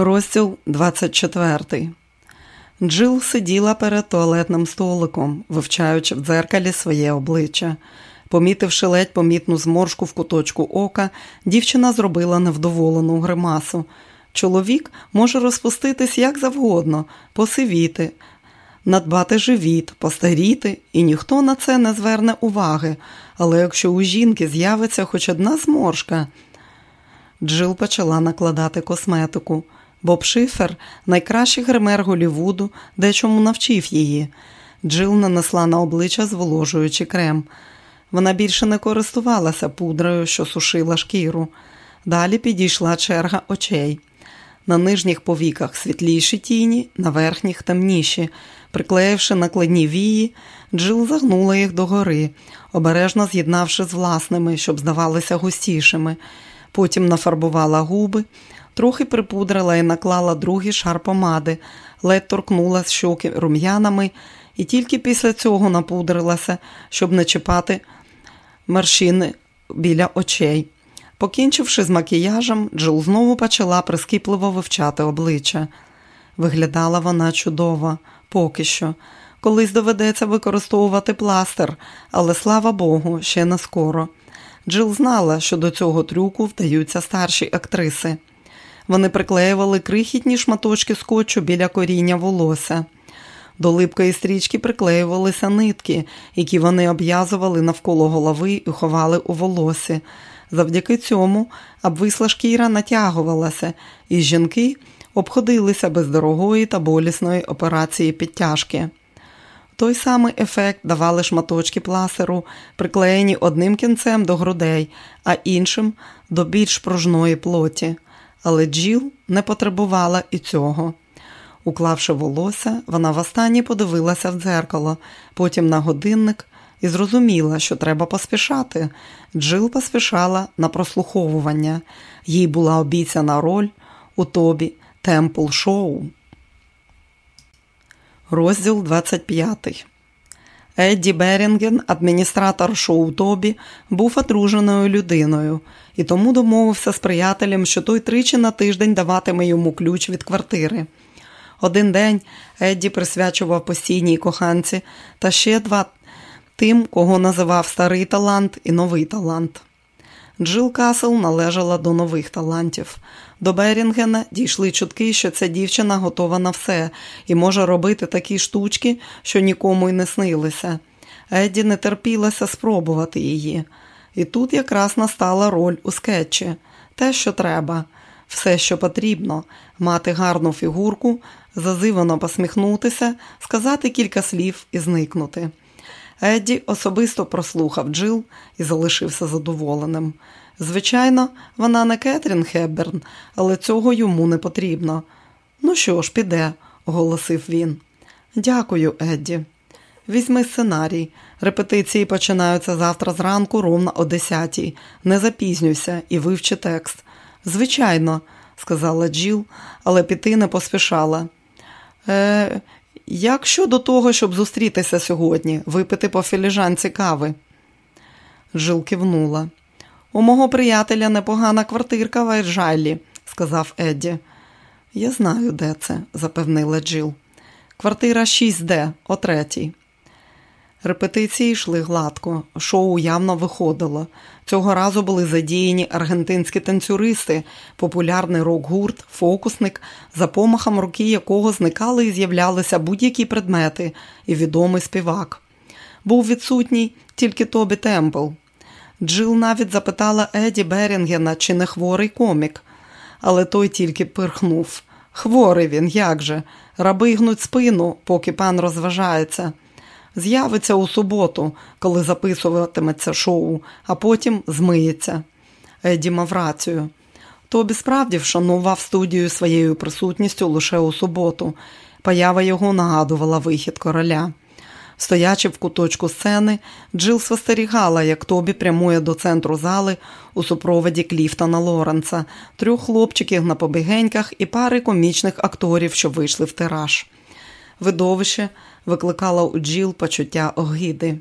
Розділ 24 Джил сиділа перед туалетним столиком, вивчаючи в дзеркалі своє обличчя. Помітивши ледь помітну зморшку в куточку ока, дівчина зробила невдоволену гримасу. Чоловік може розпуститись як завгодно, посивіти, надбати живіт, постаріти, і ніхто на це не зверне уваги. Але якщо у жінки з'явиться хоч одна зморшка, Джил почала накладати косметику. Боб Шифер, найкращий гример Голівуду, дечому навчив її. Джил нанесла на обличчя зволожуючий крем. Вона більше не користувалася пудрою, що сушила шкіру. Далі підійшла черга очей. На нижніх повіках світліші тіні, на верхніх темніші. Приклеївши накладні вії, Джил загнула їх догори, обережно з'єднавши з власними, щоб здавалися густішими. Потім нафарбувала губи, трохи припудрила і наклала другий шар помади, ледь торкнула щоки рум'янами і тільки після цього напудрилася, щоб не чіпати маршини біля очей. Покінчивши з макіяжем, Джил знову почала прискіпливо вивчати обличчя. Виглядала вона чудово, поки що. Колись доведеться використовувати пластир, але слава Богу, ще не скоро. Джил знала, що до цього трюку вдаються старші актриси. Вони приклеювали крихітні шматочки скотчу біля коріння волосся. До липкої стрічки приклеювалися нитки, які вони обв'язували навколо голови і ховали у волосі. Завдяки цьому обвисла шкіра натягувалася, і жінки обходилися без дорогої та болісної операції підтяжки. Той самий ефект давали шматочки пласеру, приклеєні одним кінцем до грудей, а іншим до більш пружної плоті. Але Джіл не потребувала і цього. Уклавши волосся, вона востаннє подивилася в дзеркало, потім на годинник і зрозуміла, що треба поспішати. Джил поспішала на прослуховування. Їй була обіцяна роль у тобі Темпл Шоу. Розділ 25 Едді Берінген, адміністратор шоу Тобі, був одруженою людиною і тому домовився з приятелем, що той тричі на тиждень даватиме йому ключ від квартири. Один день Едді присвячував постійній коханці та ще два тим, кого називав старий талант і новий талант. Джил Касл належала до нових талантів. До Берінгена дійшли чутки, що ця дівчина готова на все і може робити такі штучки, що нікому й не снилися. Едді не терпілася спробувати її. І тут якраз настала роль у скетчі те, що треба, все, що потрібно, мати гарну фігурку, зазивано посміхнутися, сказати кілька слів і зникнути. Едді особисто прослухав Джил і залишився задоволеним. Звичайно, вона не Кетрін Хебберн, але цього йому не потрібно. Ну що ж, піде, оголосив він. Дякую, Едді. Візьми сценарій. Репетиції починаються завтра зранку, ровно о десятій. Не запізнюйся і вивчи текст. Звичайно, сказала Джіл, але піти не поспішала. Е, Як щодо того, щоб зустрітися сьогодні, випити по філіжанці кави? Джил кивнула. У мого приятеля непогана квартирка в Айржайлі, сказав Едді. Я знаю, де це, запевнила Джил. Квартира 6Д, о третій. Репетиції йшли гладко, шоу явно виходило. Цього разу були задіяні аргентинські танцюристи, популярний рок-гурт, фокусник, за помахом руки якого зникали і з'являлися будь-які предмети і відомий співак. Був відсутній тільки Тобі Темпл. Джил навіть запитала Еді Берінгена, чи не хворий комік, але той тільки пирхнув. Хворий він, як же, раби гнуть спину, поки пан розважається. З'явиться у суботу, коли записуватиметься шоу, а потім змиється. Еді мав рацію. Тобі справді вшанував студію своєю присутністю лише у суботу. Поява його нагадувала вихід короля. Стоячи в куточку сцени, Джил спостерігала, як Тобі прямує до центру зали у супроводі Кліфтона Лоренса, трьох хлопчиків на побігеньках і пари комічних акторів, що вийшли в тираж. Видовище викликало у Джил почуття огиди.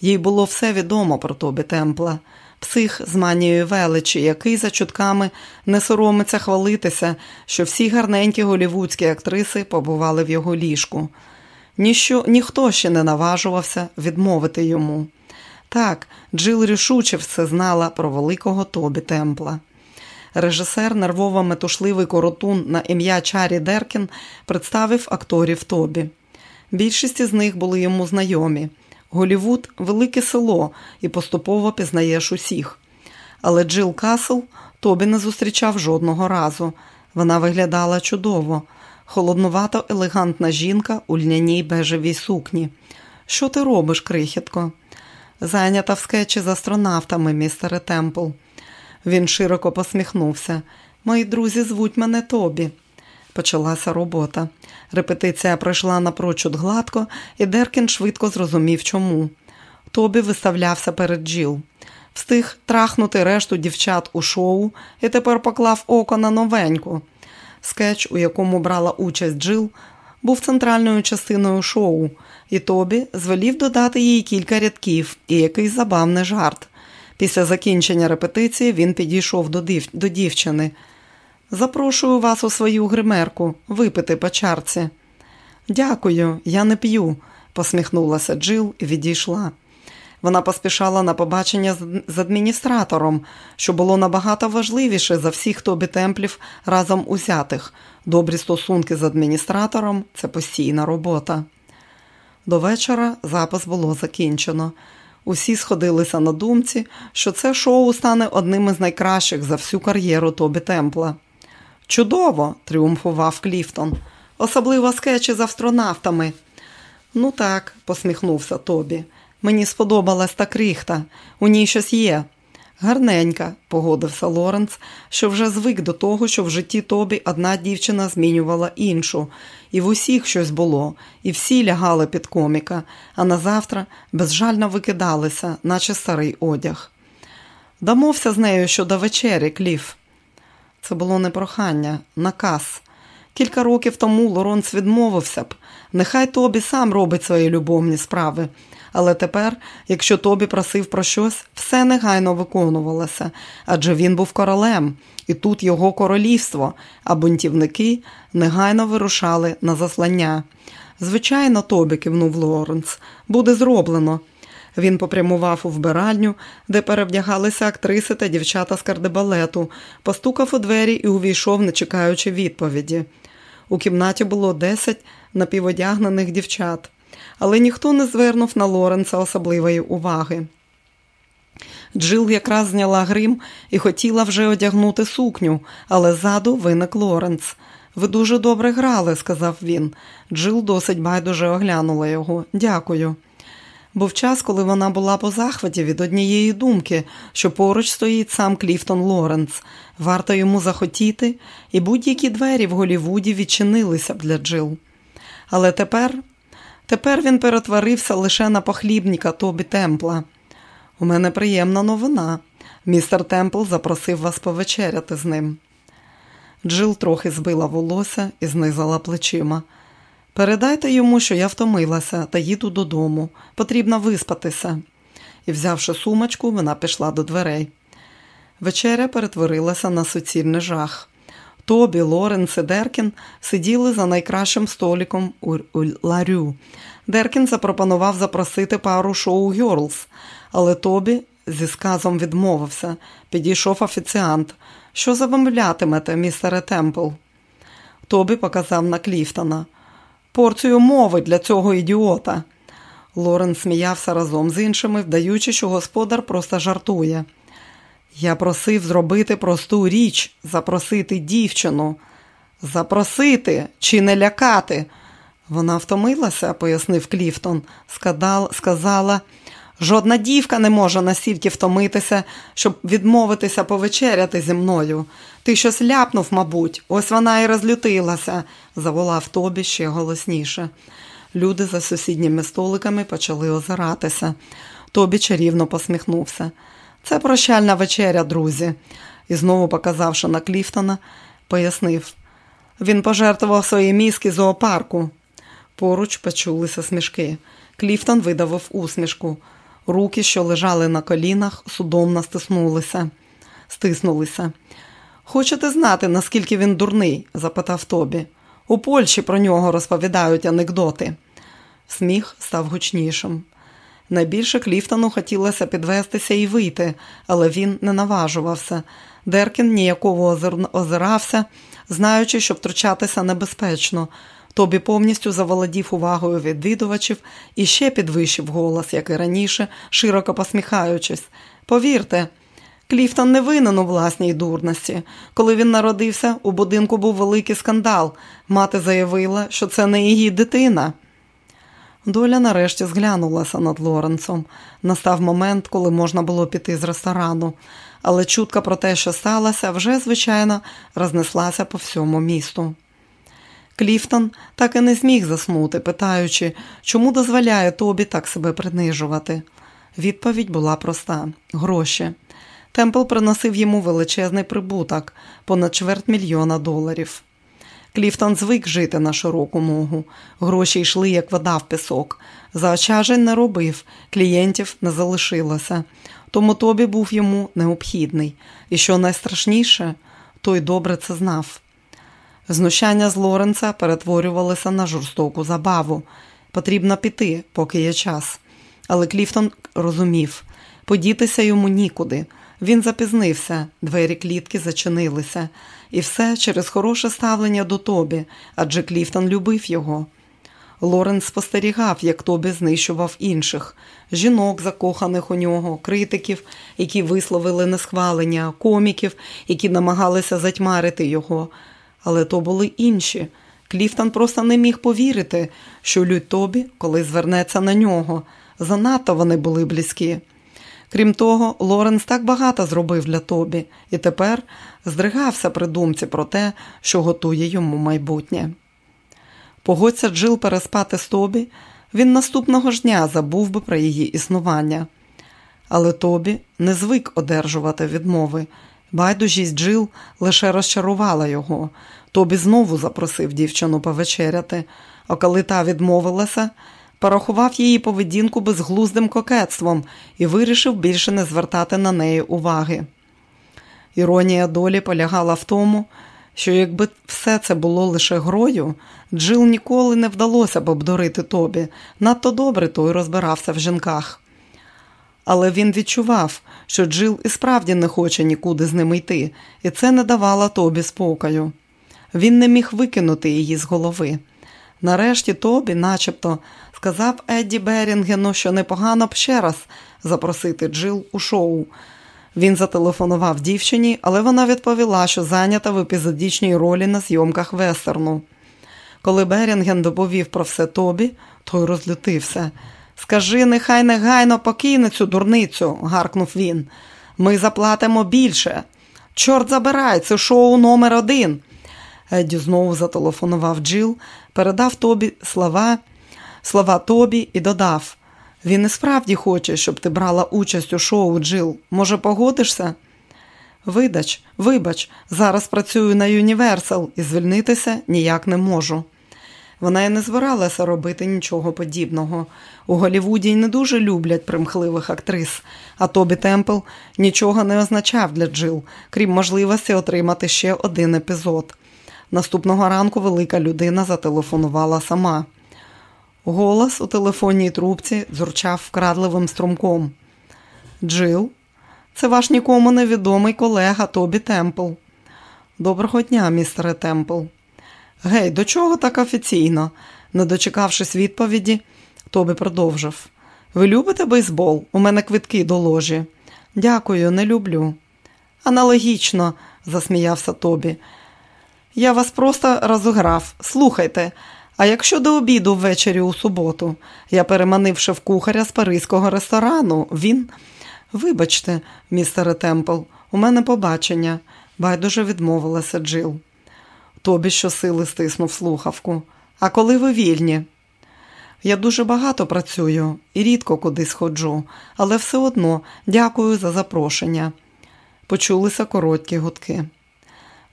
Їй було все відомо про Тобі Темпла. псих з манією величі, який за чутками не соромиться хвалитися, що всі гарненькі голівудські актриси побували в його ліжку. Ніщо, Ніхто ще не наважувався відмовити йому. Так, Джил рішуче все знала про великого Тобі Темпла. Режисер, нервово метушливий коротун на ім'я Чарі Деркін представив акторів Тобі. Більшість із них були йому знайомі. Голівуд велике село і поступово пізнаєш усіх. Але Джил Касл Тобі не зустрічав жодного разу. Вона виглядала чудово, холоднувато елегантна жінка у льняній бежевій сукні. Що ти робиш, крихітко? Зайнята в скетчі з астронавтами, містере Темпл. Він широко посміхнувся. Мої друзі звуть мене Тобі. Почалася робота. Репетиція пройшла напрочуд гладко, і Деркін швидко зрозумів, чому. Тобі виставлявся перед Джіл. Встиг трахнути решту дівчат у шоу і тепер поклав око на новеньку. Скетч, у якому брала участь Джил, був центральною частиною шоу, і Тобі звелів додати їй кілька рядків і якийсь забавний жарт. Після закінчення репетиції він підійшов до, див... до дівчини. Запрошую вас у свою гримерку випити по чарці. Дякую, я не п'ю, посміхнулася Джил і відійшла. Вона поспішала на побачення з адміністратором, що було набагато важливіше за всіх тобі темплів разом узятих. Добрі стосунки з адміністратором це постійна робота. До вечора запис було закінчено. Усі сходилися на думці, що це шоу стане одним із найкращих за всю кар'єру Тобі Темпла. Чудово! тріумфував Кліфтон, особливо скетчі з астронавтами. Ну так, посміхнувся Тобі. Мені сподобалась та крихта, у ній щось є. Гарненька, погодився Лоренц, що вже звик до того, що в житті Тобі одна дівчина змінювала іншу, і в усіх щось було, і всі лягали під коміка, а на завтра безжально викидалися, наче старий одяг. Домовся з нею щодо вечері, Кліф. Це було не прохання, наказ. Кілька років тому Лоронц відмовився б. Нехай Тобі сам робить свої любовні справи. Але тепер, якщо Тобі просив про щось, все негайно виконувалося, адже він був королем, і тут його королівство, а бунтівники негайно вирушали на заслання. Звичайно, Тобі, кивнув Лоренц, буде зроблено. Він попрямував у вбиральню, де перевдягалися актриси та дівчата з кардебалету, постукав у двері і увійшов, не чекаючи відповіді. У кімнаті було десять напіводягнених дівчат, але ніхто не звернув на Лоренца особливої уваги. Джил якраз зняла грим і хотіла вже одягнути сукню, але ззаду виник Лоренц. Ви дуже добре грали, сказав він. Джил досить байдуже оглянула його. Дякую. Був час, коли вона була по захваті від однієї думки, що поруч стоїть сам Кліфтон Лоренц. Варто йому захотіти, і будь-які двері в Голівуді відчинилися б для Джил. Але тепер тепер він перетворився лише на похлібника Тобі Темпла. У мене приємна новина. Містер Темпл запросив вас повечеряти з ним. Джил трохи збила волосся і знизала плечима. Передайте йому, що я втомилася та їду додому. Потрібно виспатися. І, взявши сумочку, вона пішла до дверей. Вечеря перетворилася на суцільний жах. Тобі, Лоренс і Деркін сиділи за найкращим столиком у ларю. Деркін запропонував запросити пару шоу Гьорлс, але Тобі зі сказом відмовився. Підійшов офіціант. Що замовлятимете, містере Темпл? Тобі показав на Кліфтона. Порцію мови для цього ідіота. Лорен сміявся разом з іншими, вдаючи, що господар просто жартує. Я просив зробити просту річ, запросити дівчину. Запросити чи не лякати. Вона втомилася, пояснив Кліфтон, Скадал, сказала, жодна дівка не може настільки втомитися, щоб відмовитися повечеряти зі мною. Ти щось ляпнув, мабуть, ось вона і розлютилася, заволав Тобі ще голосніше. Люди за сусідніми столиками почали озиратися. Тобі чарівно посміхнувся. Це прощальна вечеря, друзі, і знову, показавши на Кліфтона, пояснив. Він пожертвував свої мізки зоопарку. Поруч почулися смішки. Кліфтон видавив усмішку. Руки, що лежали на колінах, судомно стиснулися. стиснулися. Хочете знати, наскільки він дурний? запитав Тобі. У Польщі про нього розповідають анекдоти. Сміх став гучнішим. Найбільше Кліфтону хотілося підвестися і вийти, але він не наважувався. Деркін ніяково озирався, знаючи, що втручатися небезпечно. Тобі повністю заволодів увагою відвідувачів і ще підвищив голос, як і раніше, широко посміхаючись. Повірте, Кліфтон не винен у власній дурності. Коли він народився, у будинку був великий скандал. Мати заявила, що це не її дитина. Доля нарешті зглянулася над Лоренцом. Настав момент, коли можна було піти з ресторану, але чутка про те, що сталося, вже, звичайно, рознеслася по всьому місту. Кліфтон так і не зміг заснути, питаючи, чому дозволяє тобі так себе принижувати. Відповідь була проста гроші. Темпл приносив йому величезний прибуток, понад чверть мільйона доларів. Кліфтон звик жити на широку ногу. Гроші йшли, як вода в пісок. Заощажень не робив, клієнтів не залишилося. Тому тобі був йому необхідний. І що найстрашніше, той добре це знав. Знущання з Лоренца перетворювалися на жорстоку забаву. Потрібно піти, поки є час. Але Кліфтон розумів подітися йому нікуди. Він запізнився, двері клітки зачинилися, і все через хороше ставлення до Тобі, адже Кліфтон любив його. Лоренс спостерігав, як Тобі знищував інших жінок, закоханих у нього, критиків, які висловили несхвалення, коміків, які намагалися затьмарити його. Але то були інші. Кліфтон просто не міг повірити, що лють Тобі, коли звернеться на нього. Занадто вони були близькі. Крім того, Лоренс так багато зробив для Тобі і тепер здригався при думці про те, що готує йому майбутнє. Погодься Джил переспати з Тобі, він наступного ж дня забув би про її існування. Але Тобі не звик одержувати відмови. Байдужість Джил лише розчарувала його. Тобі знову запросив дівчину повечеряти, а коли та відмовилася, порахував її поведінку безглуздим кокетством і вирішив більше не звертати на неї уваги. Іронія долі полягала в тому, що якби все це було лише грою, Джил ніколи не вдалося б обдурити Тобі, надто добре той розбирався в жінках. Але він відчував, що Джил і справді не хоче нікуди з ними йти, і це не давало Тобі спокою. Він не міг викинути її з голови. Нарешті Тобі, начебто, сказав Едді Берінгену, що непогано б ще раз запросити Джил у шоу. Він зателефонував дівчині, але вона відповіла, що зайнята в епізодічній ролі на зйомках вестерну. Коли Берінген доповів про все Тобі, той розлютився. Скажи, нехай негайно покине цю дурницю, гаркнув він. Ми заплатимо більше. Чорт забирай, це шоу номер один. Едді знову зателефонував Джил, передав Тобі слова, слова Тобі і додав: Він і справді хоче, щоб ти брала участь у шоу Джил. Може, погодишся? Видач, вибач, зараз працюю на Юніверсал і звільнитися ніяк не можу. Вона й не збиралася робити нічого подібного. У Голівуді й не дуже люблять примхливих актрис, а Тобі Темпл нічого не означав для Джил, крім можливості отримати ще один епізод. Наступного ранку велика людина зателефонувала сама. Голос у телефонній трубці дзурчав вкрадливим струмком. Джил, це ваш нікому невідомий колега Тобі Темпл. Доброго дня, містере Темпл. Гей, до чого так офіційно? Не дочекавшись відповіді, Тобі продовжив. Ви любите бейсбол? У мене квитки до ложі. Дякую, не люблю. Аналогічно, засміявся Тобі. Я вас просто розіграв. Слухайте, а якщо до обіду ввечері у суботу я переманив шеф-кухаря з паризького ресторану, він. Вибачте, містере Темпл, у мене побачення, байдуже відмовилася Джил. Тобі щосили стиснув слухавку. А коли ви вільні? Я дуже багато працюю і рідко кудись ходжу, але все одно дякую за запрошення. Почулися короткі гудки.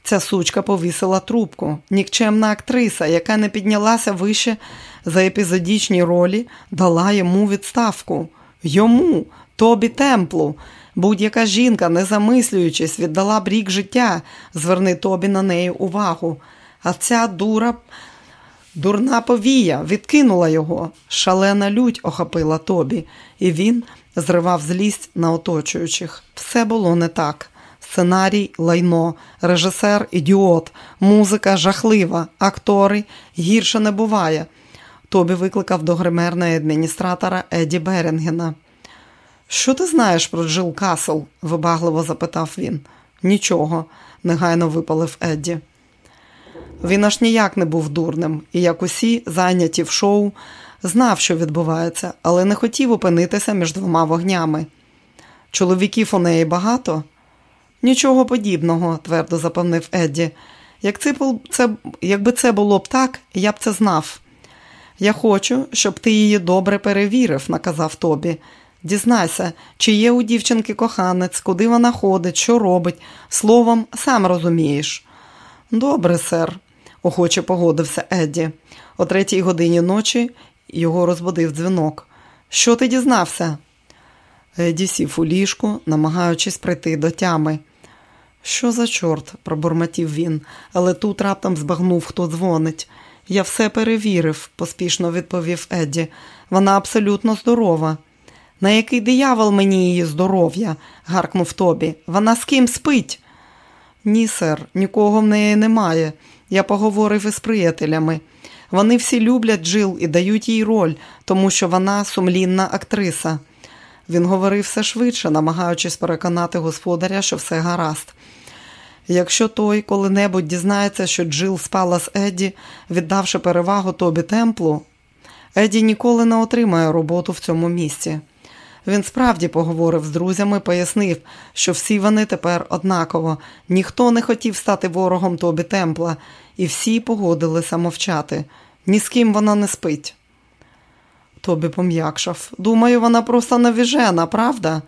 Ця сучка повісила трубку. Нікчемна актриса, яка не піднялася вище за епізодічні ролі, дала йому відставку. Йому, тобі темплу. Будь-яка жінка, не замислюючись, віддала б рік життя, зверни тобі на неї увагу. А ця дура, дурна повія, відкинула його. Шалена лють охопила тобі, і він зривав злість на оточуючих. Все було не так. Сценарій лайно, режисер ідіот, музика жахлива, актори гірше не буває. Тобі викликав до гримерного адміністратора Еді Берінгена. Що ти знаєш про Джил Касл? вибагливо запитав він. Нічого, негайно випалив Едді. Він аж ніяк не був дурним, і, як усі, зайняті в шоу, знав, що відбувається, але не хотів опинитися між двома вогнями. Чоловіків у неї багато? Нічого подібного, твердо запевнив Едді. Як це, це, Якби це було б так, я б це знав. Я хочу, щоб ти її добре перевірив, наказав Тобі. Дізнайся, чи є у дівчинки коханець, куди вона ходить, що робить. Словом, сам розумієш. Добре, сер, охоче погодився Едді. О третій годині ночі його розбудив дзвінок. Що ти дізнався? Едді сів у ліжку, намагаючись прийти до тями. Що за чорт? пробурмотів він, але тут раптом збагнув, хто дзвонить. Я все перевірив, поспішно відповів Едді. Вона абсолютно здорова. На який диявол мені її здоров'я? гаркнув Тобі. Вона з ким спить? Ні, сер, нікого в неї немає. Я поговорив із приятелями. Вони всі люблять Джил і дають їй роль, тому що вона сумлінна актриса. Він говорив все швидше, намагаючись переконати господаря, що все гаразд. Якщо той коли-небудь дізнається, що Джил спала з Едді, віддавши перевагу тобі темплу, Едді ніколи не отримає роботу в цьому місці. Він справді поговорив з друзями, пояснив, що всі вони тепер однаково, ніхто не хотів стати ворогом Тобі Темпла, і всі погодилися мовчати. Ні з ким вона не спить. Тобі пом'якшав. Думаю, вона просто навіжена, правда?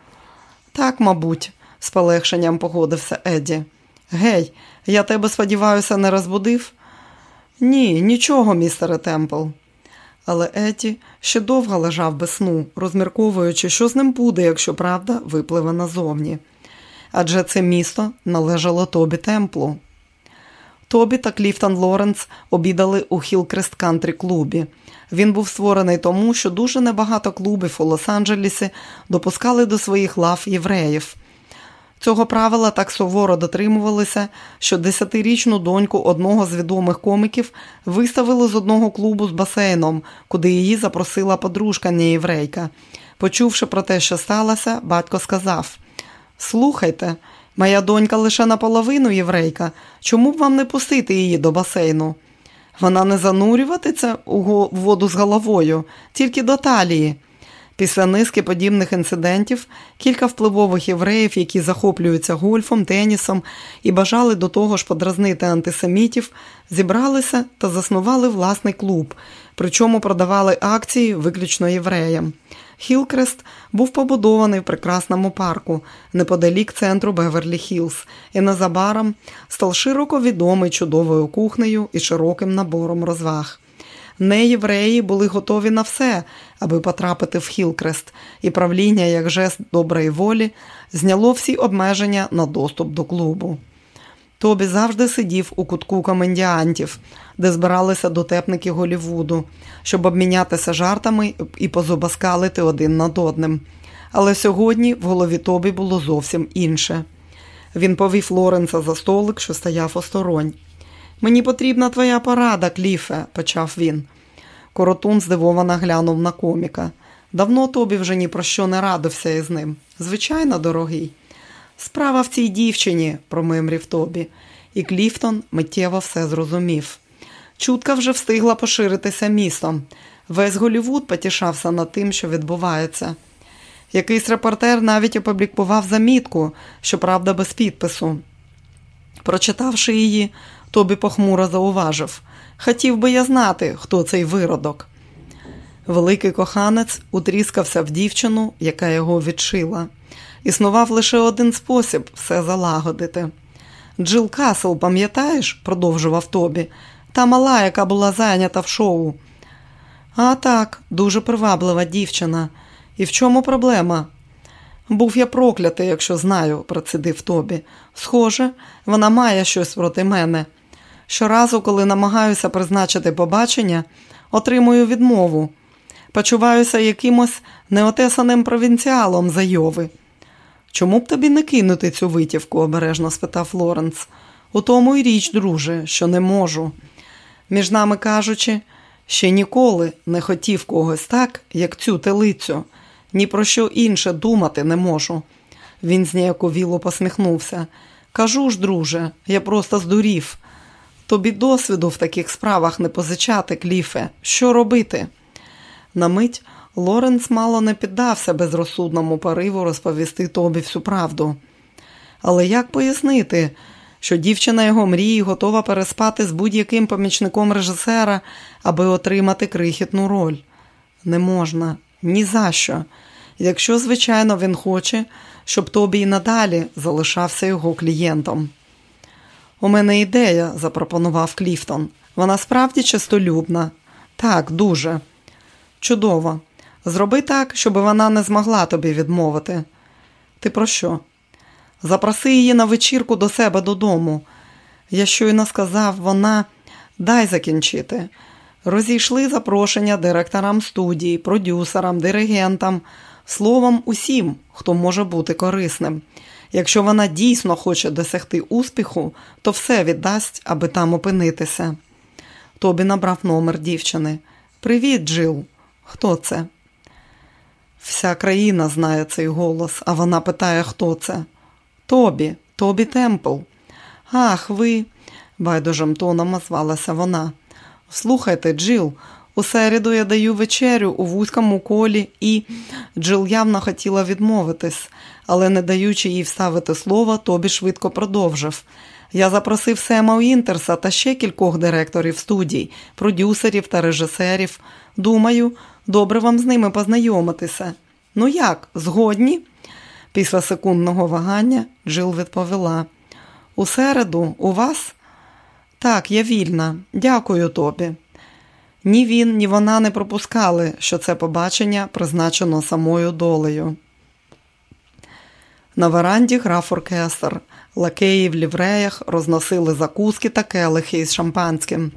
Так, мабуть, з полегшенням погодився Едді. Гей, я тебе, сподіваюся, не розбудив? Ні, нічого, містере Темпл. Але Еті ще довго лежав без сну, розмірковуючи, що з ним буде, якщо правда випливе назовні. Адже це місто належало Тобі Темплу. Тобі та Кліфтон Лоренс обідали у Хілкрест Кантрі клубі. Він був створений тому, що дуже небагато клубів у Лос-Анджелесі допускали до своїх лав євреїв. Цього правила так суворо дотримувалися, що десятирічну доньку одного з відомих коміків виставили з одного клубу з басейном, куди її запросила подружка неєврейка. Почувши про те, що сталося, батько сказав: Слухайте, моя донька лише наполовину єврейка. Чому б вам не пустити її до басейну? Вона не занурюватиться у воду з головою, тільки до талії. Після низки подібних інцидентів кілька впливових євреїв, які захоплюються гольфом, тенісом і бажали до того ж подразнити антисемітів, зібралися та заснували власний клуб, причому продавали акції виключно євреям. Хілкрест був побудований в прекрасному парку неподалік центру Беверлі Хілз, і незабаром став широко відомий чудовою кухнею і широким набором розваг. Неєвреї були готові на все, аби потрапити в Хілкрест, і правління, як жест доброї волі, зняло всі обмеження на доступ до клубу. Тобі завжди сидів у кутку комендіантів, де збиралися дотепники Голівуду, щоб обмінятися жартами і позубаскалити один над одним. Але сьогодні в голові Тобі було зовсім інше. Він повів Лоренса за столик, що стояв осторонь. Мені потрібна твоя порада, Кліфе, почав він. Коротун здивовано глянув на коміка. Давно тобі вже ні про що не радився із ним. Звичайно, дорогий. Справа в цій дівчині, промимрів Тобі, і Кліфтон миттєво все зрозумів. Чутка вже встигла поширитися містом. Весь Голівуд потішався над тим, що відбувається. Якийсь репортер навіть опублікував замітку, щоправда, без підпису. Прочитавши її, Тобі похмуро зауважив хотів би я знати, хто цей виродок. Великий коханець утріскався в дівчину, яка його відшила. Існував лише один спосіб все залагодити. Джил Касл, пам'ятаєш, продовжував Тобі, та мала, яка була зайнята в шоу. А так, дуже приваблива дівчина. І в чому проблема? Був я проклятий, якщо знаю, процидив Тобі. Схоже, вона має щось проти мене. Щоразу, коли намагаюся призначити побачення, отримую відмову. Почуваюся якимось неотесаним провінціалом Зайови. Чому б тобі не кинути цю витівку? обережно спитав Флоренс. У тому й річ, друже, що не можу. Між нами кажучи, ще ніколи не хотів когось так, як цю телицю. Ні про що інше думати не можу. Він зніяковіло посміхнувся. Кажу ж, друже, я просто здурів. Тобі досвіду в таких справах не позичати, Кліфе. Що робити? На мить Лоренс мало не піддався безрозсудному пориву розповісти тобі всю правду. Але як пояснити, що дівчина його мрії готова переспати з будь-яким помічником режисера, аби отримати крихітну роль? Не можна, ні за що. Якщо, звичайно, він хоче, щоб тобі і надалі залишався його клієнтом. У мене ідея, запропонував Кліфтон. Вона справді чистолюбна. Так, дуже. Чудово. Зроби так, щоб вона не змогла тобі відмовити. Ти про що? Запроси її на вечірку до себе додому. Я щойно сказав, вона дай закінчити. Розійшли запрошення директорам студії, продюсерам, диригентам, словом, усім, хто може бути корисним. Якщо вона дійсно хоче досягти успіху, то все віддасть, аби там опинитися. Тобі набрав номер дівчини. Привіт, Джил. Хто це? Вся країна знає цей голос, а вона питає, хто це. Тобі, Тобі Темпл. Ах, ви, байдужим тоном озвалася вона. Слухайте, Джил, у середу я даю вечерю у вузькому колі, і Джил явно хотіла відмовитись, але, не даючи їй вставити слово, Тобі швидко продовжив. Я запросив Сема Уінтерса та ще кількох директорів студій, продюсерів та режисерів. Думаю, добре вам з ними познайомитися. Ну як, згодні? Після секундного вагання Джил відповіла. У середу у вас? Так, я вільна. Дякую тобі. Ні він, ні вона не пропускали, що це побачення призначено самою долею. На веранді грав оркестр. Лакеї в лівреях розносили закуски та келихи із шампанським.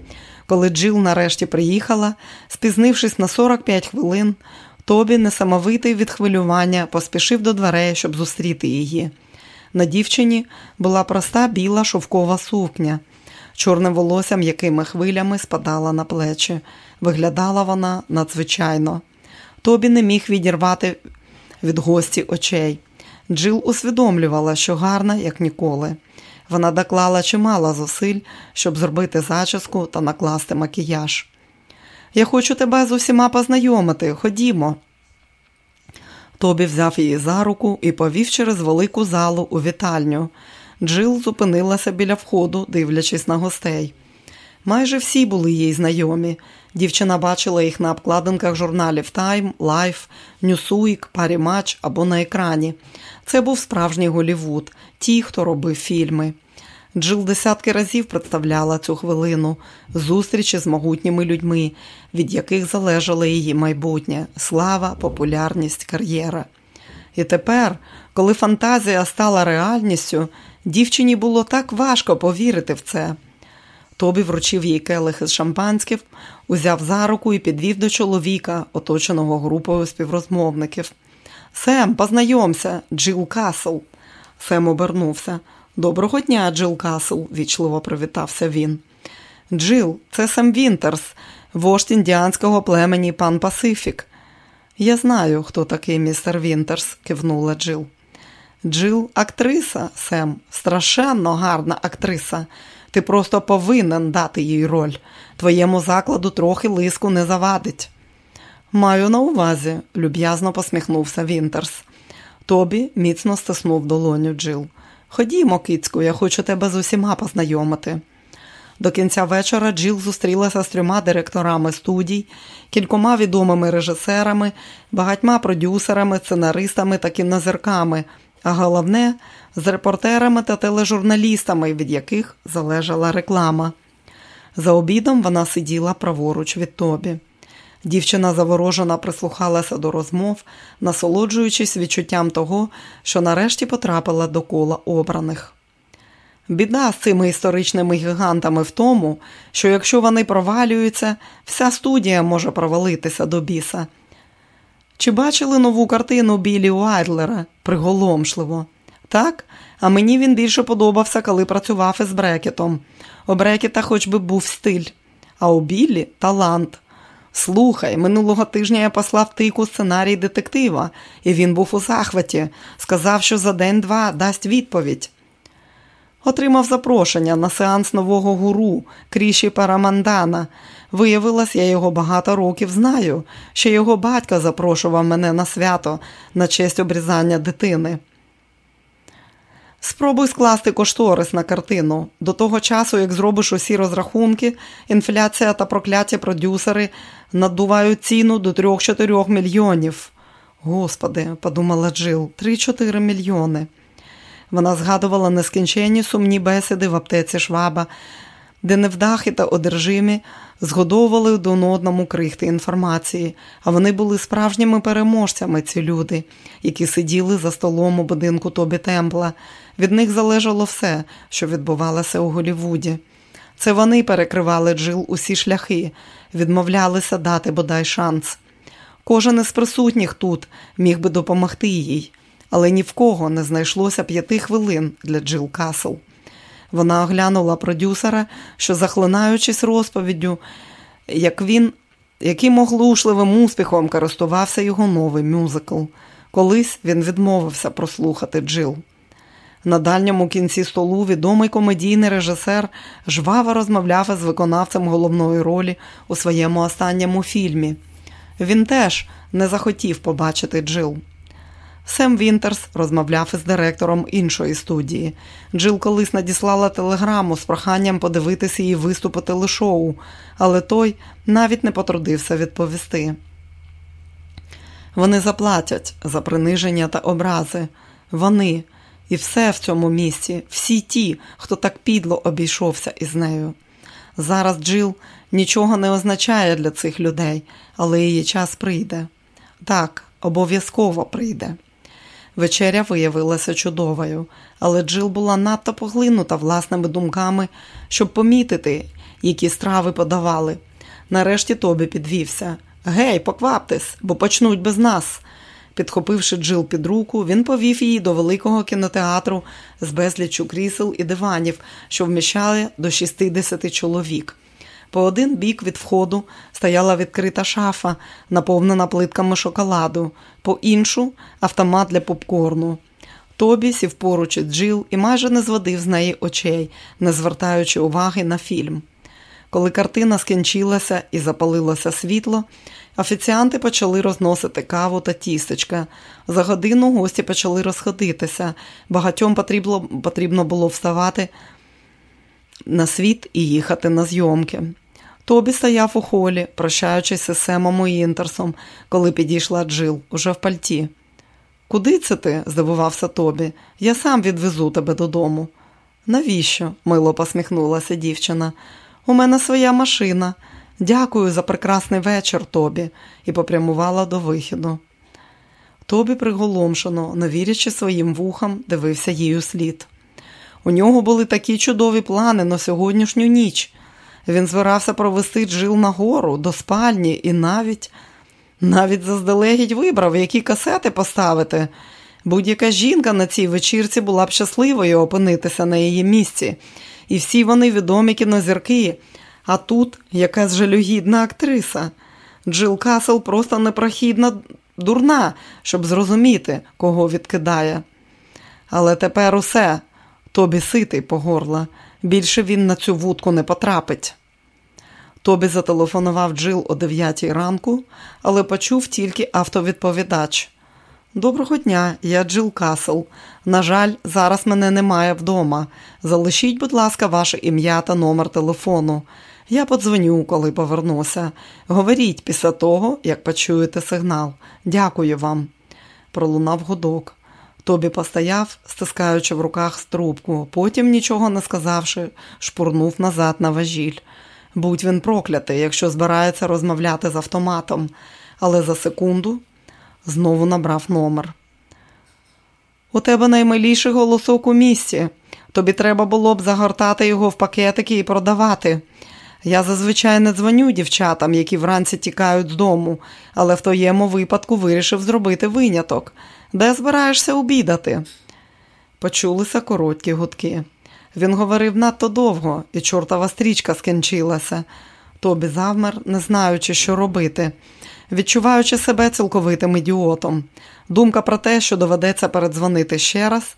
Коли Джил нарешті приїхала, спізнившись на 45 хвилин, Тобі, несамовитий від хвилювання, поспішив до дверей, щоб зустріти її. На дівчині була проста біла шовкова сукня. Чорне волосся м'якими хвилями спадало на плечі. Виглядала вона надзвичайно. Тобі не міг відірвати від гості очей. Джил усвідомлювала, що гарна, як ніколи. Вона доклала чимало зусиль, щоб зробити зачіску та накласти макіяж. Я хочу тебе з усіма познайомити. Ходімо. Тобі взяв її за руку і повів через велику залу у вітальню. Джил зупинилася біля входу, дивлячись на гостей. Майже всі були їй знайомі. Дівчина бачила їх на обкладинках журналів Time, Life, Newsweek, Парі Матч або на екрані. Це був справжній Голівуд, ті, хто робив фільми. Джил десятки разів представляла цю хвилину зустрічі з могутніми людьми, від яких залежало її майбутнє, слава, популярність, кар'єра. І тепер, коли фантазія стала реальністю, дівчині було так важко повірити в це. Тобі вручив їй келих із шампанським, узяв за руку і підвів до чоловіка, оточеного групою співрозмовників. Сем, познайомся, Джил Касл. Сем обернувся. Доброго дня, Джил Касл, вічливо привітався він. Джил, це Сем Вінтерс, вождь індіанського племені пан Пасифік. Я знаю, хто такий містер Вінтерс, кивнула Джил. Джил актриса, Сем, страшенно гарна актриса. Ти просто повинен дати їй роль. Твоєму закладу трохи лиску не завадить. Маю на увазі, люб'язно посміхнувся Вінтерс. Тобі міцно стиснув долоню Джил. Ходімо, кицьку, я хочу тебе з усіма познайомити. До кінця вечора Джил зустрілася з трьома директорами студій, кількома відомими режисерами, багатьма продюсерами, сценаристами та кінозірками, а головне з репортерами та тележурналістами, від яких залежала реклама. За обідом вона сиділа праворуч від Тобі. Дівчина заворожена прислухалася до розмов, насолоджуючись відчуттям того, що нарешті потрапила до кола обраних. Біда з цими історичними гігантами в тому, що якщо вони провалюються, вся студія може провалитися до біса. Чи бачили нову картину Білі Уайдлера приголомшливо? Так, а мені він більше подобався, коли працював із Брекетом. У Брекета хоч би був стиль, а у Біллі талант. Слухай, минулого тижня я послав тику сценарій детектива, і він був у захваті. Сказав, що за день-два дасть відповідь. Отримав запрошення на сеанс нового гуру Кріші Парамандана. Виявилось, я його багато років знаю, ще його батько запрошував мене на свято на честь обрізання дитини. Спробуй скласти кошторис на картину. До того часу, як зробиш усі розрахунки, інфляція та прокляті продюсери надувають ціну до 3-4 мільйонів. Господи, подумала Джил, 3-4 мільйони. Вона згадувала нескінченні сумні бесіди в аптеці Шваба, де невдахи та одержимі згодовували один одному крихти інформації, а вони були справжніми переможцями, ці люди, які сиділи за столом у будинку Тобі Темпла. Від них залежало все, що відбувалося у Голівуді. Це вони перекривали джил усі шляхи, відмовлялися дати бодай шанс. Кожен із присутніх тут міг би допомогти їй, але ні в кого не знайшлося п'яти хвилин для Джил Касл. Вона оглянула продюсера, що, захлинаючись розповіддю, як він, яким оглушливим успіхом користувався його новий мюзикл. Колись він відмовився прослухати Джил. На дальньому кінці столу відомий комедійний режисер жваво розмовляв із виконавцем головної ролі у своєму останньому фільмі. Він теж не захотів побачити Джил. Сем Вінтерс розмовляв із директором іншої студії. Джил колись надіслала телеграму з проханням подивитися її виступ у телешоу, але той навіть не потрудився відповісти. Вони заплатять за приниження та образи. Вони і все в цьому місці, всі ті, хто так підло обійшовся із нею. Зараз Джил нічого не означає для цих людей, але її час прийде. Так, обов'язково прийде. Вечеря виявилася чудовою, але Джил була надто поглинута власними думками, щоб помітити, які страви подавали. Нарешті Тобі підвівся. Гей, покваптесь, бо почнуть без нас. Підхопивши Джил під руку, він повів її до великого кінотеатру з безліччю крісел і диванів, що вміщали до 60 чоловік. По один бік від входу стояла відкрита шафа, наповнена плитками шоколаду, по іншу автомат для попкорну. Тобі сів поруч Джил і майже не зводив з неї очей, не звертаючи уваги на фільм. Коли картина скінчилася і запалилося світло, офіціанти почали розносити каву та тістечка. За годину гості почали розходитися. Багатьом потрібно, потрібно було вставати на світ і їхати на зйомки. Тобі стояв у холі, прощаючись із Семом і Інтерсом, коли підійшла Джил, уже в пальті. Куди це ти? здивувався Тобі. Я сам відвезу тебе додому. Навіщо? мило посміхнулася дівчина. У мене своя машина. Дякую за прекрасний вечір, Тобі, і попрямувала до вихіду. Тобі приголомшено, не вірячи своїм вухам, дивився їй у слід. У нього були такі чудові плани на сьогоднішню ніч. Він збирався провести джил на гору, до спальні і навіть навіть заздалегідь вибрав, які касети поставити. Будь-яка жінка на цій вечірці була б щасливою опинитися на її місці, і всі вони відомі кінозірки. А тут якась жалюгідна актриса. Джил Касл просто непрохідна дурна, щоб зрозуміти, кого відкидає. Але тепер усе тобі ситий по горла. Більше він на цю вудку не потрапить. Тобі зателефонував Джил о 9 ранку, але почув тільки автовідповідач. Доброго дня, я Джил Касл. На жаль, зараз мене немає вдома. Залишіть, будь ласка, ваше ім'я та номер телефону. Я подзвоню, коли повернуся. Говоріть після того, як почуєте сигнал. Дякую вам. Пролунав гудок. Тобі постояв, стискаючи в руках трубку, потім, нічого не сказавши, шпурнув назад на важіль. Будь він проклятий, якщо збирається розмовляти з автоматом, але за секунду знову набрав номер. У тебе наймиліший голосок у місті. Тобі треба було б загортати його в пакетики і продавати. Я зазвичай не дзвоню дівчатам, які вранці тікають з дому, але в твоєму випадку вирішив зробити виняток. Де збираєшся обідати? Почулися короткі гудки. Він говорив надто довго, і чортова стрічка скінчилася. Тобі завмер, не знаючи, що робити, відчуваючи себе цілковитим ідіотом. Думка про те, що доведеться передзвонити ще раз,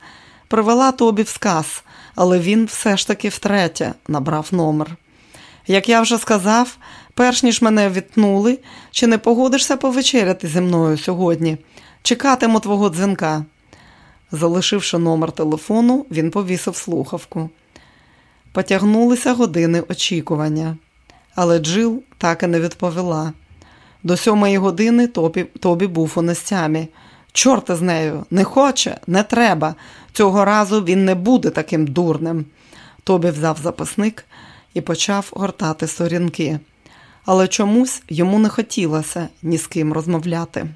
привела Тобі в сказ, але він все ж таки втретє набрав номер. Як я вже сказав, перш ніж мене відтнули, чи не погодишся повечеряти зі мною сьогодні? Чекатиму твого дзвінка. Залишивши номер телефону, він повісив слухавку. Потягнулися години очікування, але Джил так і не відповіла. До сьомої години Тобі, Тобі був у нестямі. Чорта з нею, не хоче, не треба. Цього разу він не буде таким дурним. Тобі взяв записник і почав гортати сторінки. Але чомусь йому не хотілося ні з ким розмовляти.